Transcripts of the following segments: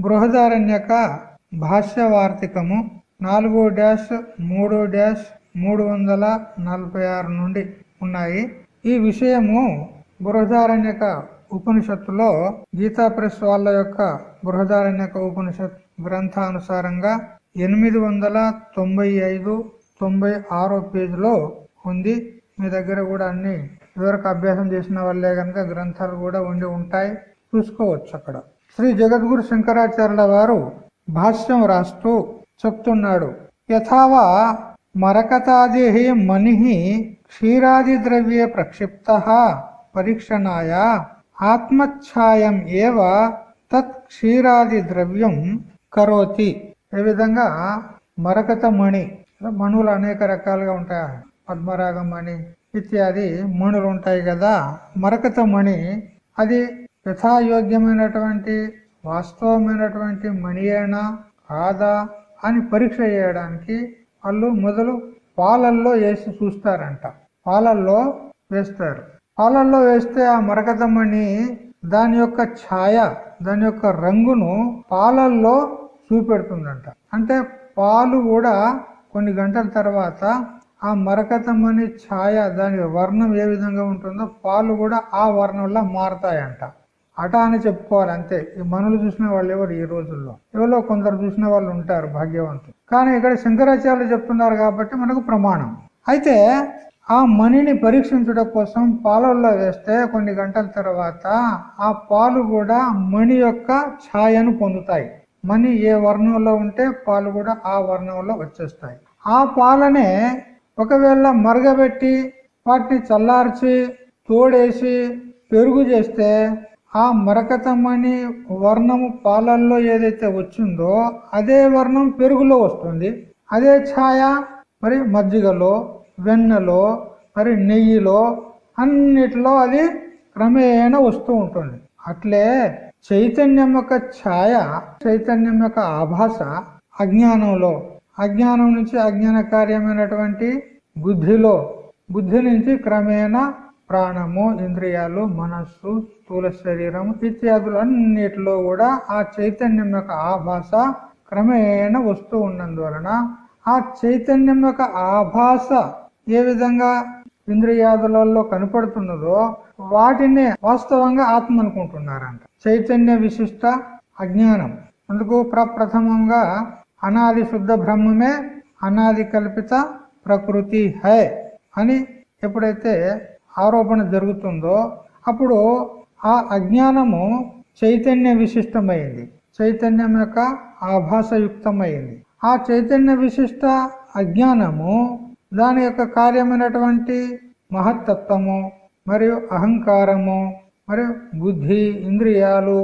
బృహదారణ్యక భాష్యవార్తికము నాలుగు డాష్ మూడు డాష్ మూడు వందల నలభై ఆరు నుండి ఉన్నాయి. ఈ విషయము బృహదారణ్యక ఉపనిషత్తులో గీతా ప్రెస్ వాళ్ళ యొక్క బృహదారణ్యక ఉపనిషత్ గ్రంథానుసారంగా ఎనిమిది వందల తొంభై ఐదు తొంభై ఆరో పేజీలో ఉంది. మీ దగ్గర కూడా అన్ని ఇదివరకు అభ్యాసం చేసిన వాళ్ళే కనుక గ్రంథాలు కూడా ఉండి ఉంటాయి. చూసుకోవచ్చు అక్కడ. శ్రీ జగద్గురు శంకరాచార్యుల వారు భాష్యం రాస్తూ చెప్తున్నాడు. యథావా మరకతాది మణి క్షీరాది ద్రవ్యే ప్రక్షిప్త పరీక్షణాయ ఆత్మఛాయం ఏవ తత్ క్షీరాది ద్రవ్యం కరోతి. ఏ విధంగా మరకత మణి మణులు అనేక రకాలుగా ఉంటాయి. పద్మరాగం మణి ఇత్యాది మణులు ఉంటాయి కదా. మరకత మణి అది యథాయోగ్యమైనటువంటి వాస్తవమైనటువంటి మణియేనా కాదా అని పరీక్ష చేయడానికి వాళ్ళు మొదలు పాలల్లో వేసి చూస్తారంట. పాలల్లో వేస్తారు. పాలల్లో వేస్తే ఆ మరకత దాని యొక్క ఛాయ దాని యొక్క రంగును పాలల్లో చూపెడుతుందంట. అంటే పాలు కూడా కొన్ని గంటల తర్వాత ఆ మరకతమని ఛాయ దాని వర్ణం ఏ విధంగా ఉంటుందో పాలు కూడా ఆ వర్ణంలో మారతాయంట. అట అని చెప్పుకోవాలి అంతే. ఈ మనులు చూసిన వాళ్ళు ఎవరు ఈ రోజుల్లో? ఎవరో కొందరు చూసిన వాళ్ళు ఉంటారు భాగ్యవంతులు. కానీ ఇక్కడ శంకరాచార్యులు చెప్తున్నారు కాబట్టి మనకు ప్రమాణం. అయితే ఆ మణిని పరీక్షించడం కోసం పాలల్లో వేస్తే కొన్ని గంటల తర్వాత ఆ పాలు కూడా మణి యొక్క ఛాయను పొందుతాయి. మణి ఏ వర్ణంలో ఉంటే పాలు కూడా ఆ వర్ణంలో వచ్చేస్తాయి. ఆ పాలనే ఒకవేళ మరగబెట్టి వాటిని చల్లార్చి తోడేసి పెరుగు చేస్తే ఆ మరకతమని వర్ణము పాలల్లో ఏదైతే వచ్చిందో అదే వర్ణం పెరుగులో వస్తుంది. అదే ఛాయ మరి మజ్జిగలో వెన్నలో మరి నెయ్యిలో అన్నిటిలో అది క్రమేణ వస్తూ ఉంటుంది. అట్లే చైతన్యం యొక్క ఛాయ చైతన్యం యొక్క ఆభాష అజ్ఞానంలో అజ్ఞానం నుంచి అజ్ఞాన కార్యమైనటువంటి బుద్ధిలో బుద్ధి నుంచి క్రమేణా ప్రాణము ఇంద్రియాలు మనస్సు స్థూల శరీరం ఇత్యాదులు అన్నిటిలో కూడా ఆ చైతన్యం యొక్క ఆభాస క్రమేణ వస్తూ ఉన్నందువలన ఆ చైతన్యం యొక్క ఆభాస ఏ విధంగా ఇంద్రియాదులలో కనపడుతున్నదో వాటిని వాస్తవంగా ఆత్మ అనుకుంటున్నారంట చైతన్య విశిష్ట అజ్ఞానం. అందుకు ప్రప్రథమంగా అనాది శుద్ధ బ్రహ్మమే అనాది కల్పిత ప్రకృతి హై అని ఎప్పుడైతే ఆరోపణ జరుగుతుందో అప్పుడు ఆ అజ్ఞానము చైతన్య విశిష్టమైంది. చైతన్యం యొక్క ఆభాసయుక్తమైంది. ఆ చైతన్య విశిష్ట అజ్ఞానము దాని యొక్క కార్యమైనటువంటి మహత్తత్వము మరియు అహంకారము మరియు బుద్ధి ఇంద్రియాలు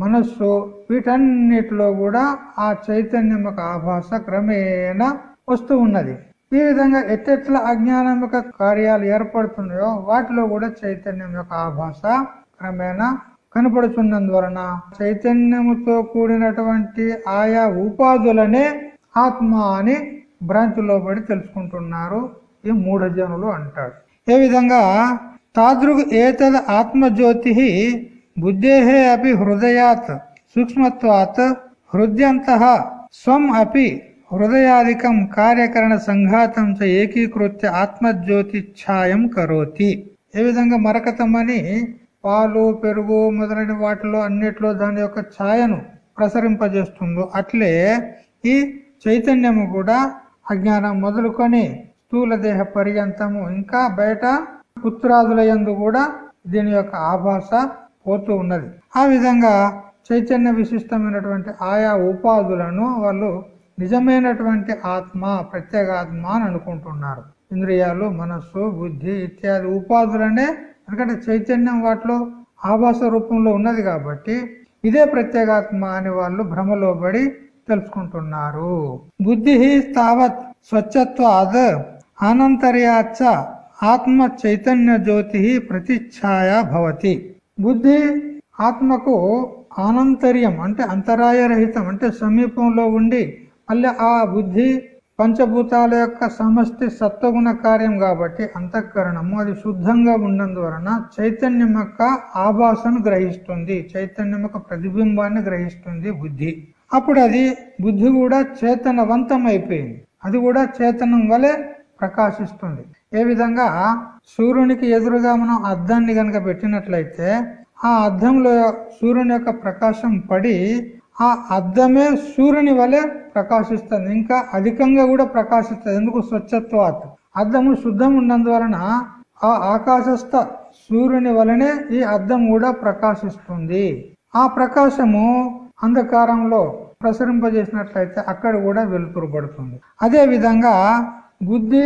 మనస్సు వీటన్నిటిలో కూడా ఆ చైతన్యం యొక్క ఆభాస క్రమేణా వస్తూ ఉన్నది. ఈ విధంగా ఎట్టెట్ల అజ్ఞానం యొక్క కార్యాలు ఏర్పడుతున్నాయో వాటిలో కూడా చైతన్యం యొక్క ఆభాష క్రమేణా కనపడుతున్నందువలన చైతన్యముతో కూడినటువంటి ఆయా ఉపాధులనే ఆత్మ అని భ్రాంతిలో పడి తెలుసుకుంటున్నారు ఈ మూఢజనులు అంటాడు ఏ విధంగా తాదృగ్ ఏతద్ ఆత్మజ్యోతి బుద్ధేహే అపి హృదయాత్ సూక్ష్మత్వాత్ హృద్యంత స్వం అపి హృదయాదికం కార్యకరణ సంఘాతం చ ఏకీకృత్య ఆత్మజ్యోతి ఛాయం కరోతి. ఏ విధంగా మరకతమని పాలు పెరుగు మొదలైన వాటిలో అన్నిట్లో దాని యొక్క ఛాయను ప్రసరింపజేస్తుందో అట్లే ఈ చైతన్యము కూడా అజ్ఞానం మొదలుకొని స్థూల దేహ పర్యంతము ఇంకా బయట పుత్రాదుల యందు కూడా దీని యొక్క ఆభాష పోతూ ఉన్నది. ఆ విధంగా చైతన్య విశిష్టమైనటువంటి ఆయా ఉపాధులను వాళ్ళు నిజమైనటువంటి ఆత్మ ప్రత్యేగాత్మ అని అనుకుంటున్నారు. ఇంద్రియాలు మనస్సు బుద్ధి ఇత్యాది ఉపాధులనే ఎందుకంటే చైతన్యం వాటిలో ఆభాస రూపంలో ఉన్నది కాబట్టి ఇదే ప్రత్యేగాత్మ అని వాళ్ళు భ్రమలో పడి తెలుసుకుంటున్నారు. బుద్ధి తావత్ స్వచ్ఛత్వాద్ అనంతర్యాచ ఆత్మ చైతన్య జ్యోతి ప్రతిఛాయ భవతి. బుద్ధి ఆత్మకు అనంతర్యం అంటే అంతరాయరహితం అంటే సమీపంలో ఉండి మళ్ళీ ఆ బుద్ధి పంచభూతాల యొక్క సమష్టి సత్వగుణ కార్యం కాబట్టి అంతఃకరణము అది శుద్ధంగా ఉన్నందువలన చైతన్యం యొక్క ఆభాసను గ్రహిస్తుంది. చైతన్యం యొక్క ప్రతిబింబాన్ని గ్రహిస్తుంది బుద్ధి. అప్పుడు అది బుద్ధి కూడా చేతనవంతం అయిపోయింది అది కూడా చేతనం వలె ప్రకాశిస్తుంది. ఏ విధంగా? సూర్యునికి ఎదురుగా మనం అద్దాన్ని గనక పెట్టినట్లయితే ఆ అద్దంలో సూర్యుని యొక్క ప్రకాశం పడి ఆ అద్దమే సూర్యుని వలె ప్రకాశిస్తుంది. ఇంకా అధికంగా కూడా ప్రకాశిస్తుంది. ఎందుకు? స్వచ్ఛత్వాత్. అద్దము శుద్ధం ఉన్నందువలన ఆ ఆకాశస్థ సూర్యుని వలనే ఈ అద్దం కూడా ప్రకాశిస్తుంది. ఆ ప్రకాశము అంధకారంలో ప్రసరింపజేసినట్లయితే అక్కడ కూడా వెలుతురు పడుతుంది. అదే విధంగా బుద్ధి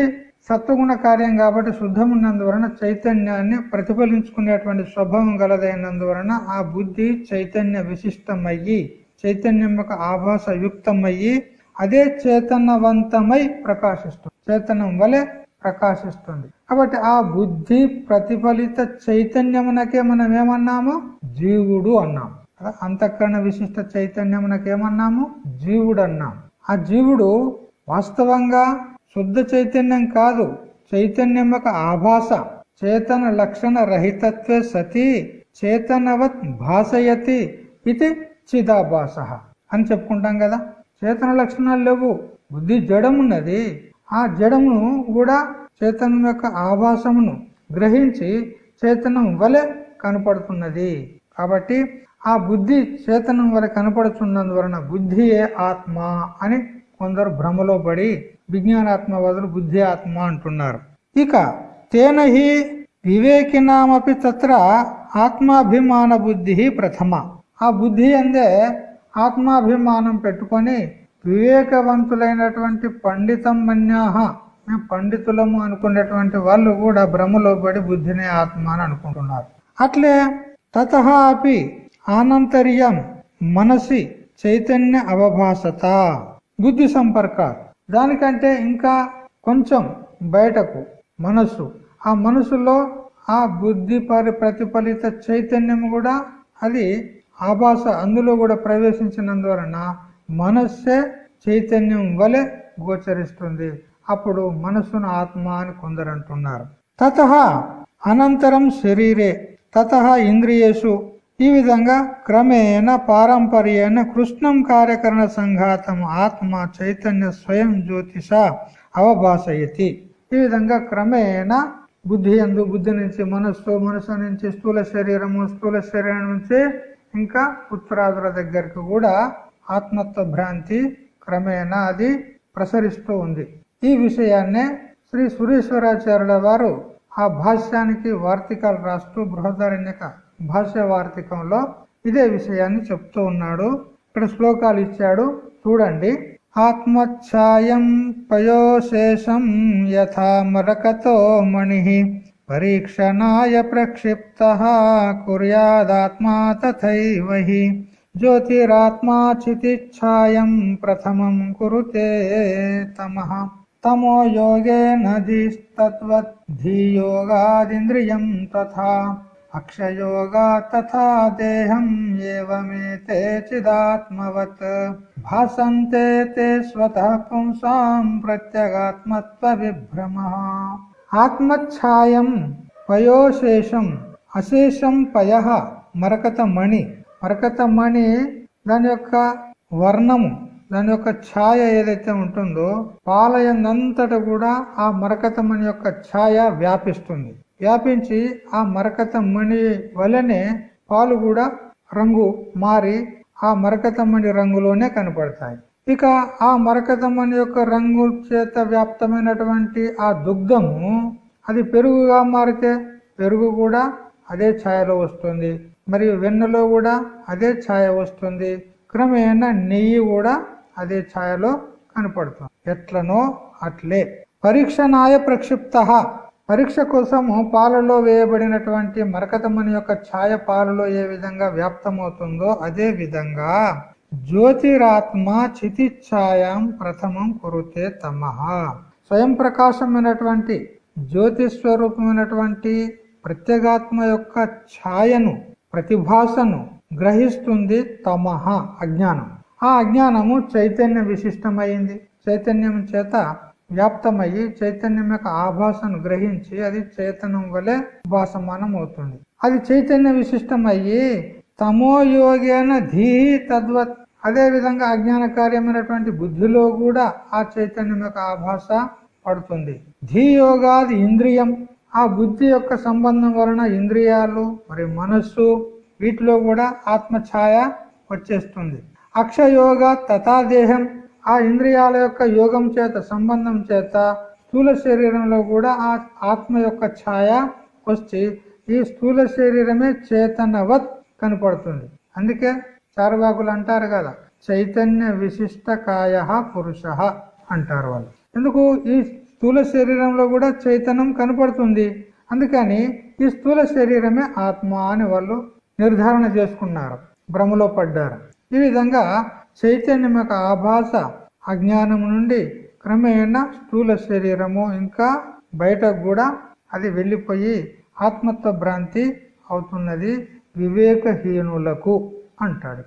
సత్వగుణ కార్యం కాబట్టి శుద్ధం ఉన్నందువలన చైతన్యాన్ని ప్రతిఫలించుకునేటువంటి స్వభావం గలదైనందువలన ఆ బుద్ధి చైతన్య విశిష్టమయ్యి చైతన్యం యొక్క ఆభాస యుక్తమయ్యి అదే చేతనవంతమై ప్రకాశిస్తుంది. చైతన్యం వలె ప్రకాశిస్తుంది. కాబట్టి ఆ బుద్ధి ప్రతిఫలిత చైతన్యమునకే మనం ఏమన్నాము? జీవుడు అన్నాము. అంతఃకరణ విశిష్ట చైతన్యమునకు ఏమన్నాము? జీవుడు అన్నాం ఆ జీవుడు వాస్తవంగా శుద్ధ చైతన్యం కాదు చైతన్యం యొక్క ఆభాస చేతన లక్షణ రహితత్వే సతి చేతనవత్ భాసయతి ఇది చిదాభాస అని చెప్పుకుంటాం కదా. చేతన లక్షణాలు లేవు. బుద్ధి జడమున్నది. ఆ జడమును కూడా చేతనం యొక్క ఆభాసమును గ్రహించి చేతనం వలె కనపడుతున్నది. కాబట్టి ఆ బుద్ధి చేతనం వలె కనపడుతున్నందువలన బుద్ధియే ఆత్మ అని కొందరు భ్రమలో పడి విజ్ఞానాత్మవాదులు బుద్ధి ఆత్మ అంటున్నారు. ఇక తేనహి వివేకినామపి తత్ర ఆత్మాభిమాన బుద్ధి ప్రథమ. ఆ బుద్ధి అందే ఆత్మాభిమానం పెట్టుకొని వివేకవంతులైనటువంటి పండితం మన్యాహ మేము పండితులము అనుకునేటువంటి వాళ్ళు కూడా భ్రమలో పడి బుద్ధిని ఆత్మ అని అనుకుంటున్నారు. అట్లే తత అపి ఆనంతర్యం మనసి చైతన్య అవభాసత బుద్ధి సంపర్క. దానికంటే ఇంకా కొంచెం బయటకు మనస్సు. ఆ మనసులో ఆ బుద్ధి పరి ప్రతిఫలిత చైతన్యం కూడా అది ఆభాస అందులో కూడా ప్రవేశించినందువలన మనస్సే చైతన్యం వలె గోచరిస్తుంది. అప్పుడు మనస్సును ఆత్మ అని కొందరు అంటున్నారు తత అనంతరం శరీరే తత ఇంద్రియేషు ఈ విధంగా క్రమేణ పారంపర్యేణ కృష్ణం కార్యకరణ సంఘాతం ఆత్మ చైతన్య స్వయం జ్యోతిష అవభాసయతి. ఈ విధంగా క్రమేణ బుద్ధి ఎందు బుద్ధి నుంచి మనస్సు మనస్సు నుంచి స్థూల శరీరము స్థూల శరీరం నుంచి ఇంకా ఉత్తరాదుల దగ్గరికి కూడా ఆత్మత్వ భ్రాంతి క్రమేణా అది ప్రసరిస్తూ ఉంది. ఈ విషయాన్నే శ్రీ సురేశ్వరాచార్యుల వారు ఆ భాష్యానికి వార్తికాలు రాస్తూ బృహదారణ్యక భాష్య వార్తికంలో ఇదే విషయాన్ని చెప్తూ ఉన్నాడు. ఇక్కడ శ్లోకాలు ఇచ్చాడు. చూడండి. ఆత్మఛాయం పయోశేషం యథా మరకతో మణి పరీక్షణాయ ప్రక్షిప్త కుర్యాదాత్మా తథైవ జ్యోతిరాత్మా చితిఛాయం ప్రథమం కురుతే తమ తమో యోగేన ధీయోగాదింద్రియం తథా అక్షయోగా తథా దేహం ఏవమేతే చిదాత్మవత్ భాసంతే తే స్వతః పుంసాం ప్రత్యగాత్మత్వ విభ్రమ ఆత్మఛాయం పయోశేషం అశేషం పయ మరకతమణి. మరకతమణి దాని యొక్క వర్ణము దాని యొక్క ఛాయ ఏదైతే ఉంటుందో పాలయందంతట కూడా ఆ మరకతమణి యొక్క ఛాయ వ్యాపిస్తుంది. వ్యాపించి ఆ మరకతమణి వలనే పాలు కూడా రంగు మారి ఆ మరకతమణి రంగులోనే కనపడతాయి. ఇక ఆ మరకత యొక్క రంగు చేత వ్యాప్తమైనటువంటి ఆ దుగ్ధము అది పెరుగుగా మారితే పెరుగు కూడా అదే ఛాయలో వస్తుంది. మరియు వెన్నలో కూడా అదే ఛాయ వస్తుంది. క్రమేణా నెయ్యి కూడా అదే ఛాయలో కనపడుతుంది. ఎట్లనో అట్లే. పరీక్షనాయ ప్రక్షిప్త. పరీక్ష కోసము పాలలో వేయబడినటువంటి మరకతమని యొక్క ఛాయ పాలలో ఏ విధంగా వ్యాప్తమవుతుందో అదే విధంగా జ్యోతిరాత్మ చితిఛాయం ప్రథమం కురుతే తమహ స్వయం ప్రకాశమైనటువంటి జ్యోతి స్వరూపమైనటువంటి ప్రత్యేగాత్మ యొక్క ఛాయను ప్రతిభాసను గ్రహిస్తుంది తమహ అజ్ఞానం. ఆ అజ్ఞానము చైతన్య విశిష్టమైంది. చైతన్యం చేత వ్యాప్తమయ్యి చైతన్యం యొక్క ఆభాసను గ్రహించి అది చైతన్యం వలె భాసమానం అవుతుంది అది చైతన్య విశిష్టమయ్యి తమోయోగేన ధీ తద్వత్ అదేవిధంగా అజ్ఞాన కార్యమైనటువంటి బుద్ధిలో కూడా ఆ చైతన్యం యొక్క ఆభాస పడుతుంది. ధీయోగాది ఇంద్రియం ఆ బుద్ధి యొక్క సంబంధం వలన ఇంద్రియాలు మరి మనస్సు వీటిలో కూడా ఆత్మ ఛాయ వచ్చేస్తుంది. అక్షయోగ తథాదేహం ఆ ఇంద్రియాల యొక్క యోగం చేత సంబంధం చేత స్థూల శరీరంలో కూడా ఆ ఆత్మ యొక్క ఛాయ వచ్చి ఈ స్థూల శరీరమే చేతనవత్ కనపడుతుంది. అందుకే చార్వాకులు అంటారు కదా చైతన్య విశిష్ట కాయ పురుష అంటారు వాళ్ళు. ఎందుకు? ఈ స్థూల శరీరంలో కూడా చైతన్యం కనపడుతుంది. అందుకని ఈ స్థూల శరీరమే ఆత్మ అని వాళ్ళు నిర్ధారణ చేసుకున్నారు. భ్రమలో పడ్డారు. ఈ విధంగా చైతన్యం యొక్క ఆభాస అజ్ఞానం నుండి క్రమేణా స్థూల శరీరము ఇంకా బయటకు కూడా అది వెళ్ళిపోయి ఆత్మత్వ భ్రాంతి అవుతున్నది వివేకహీనులకు. అంటాడు.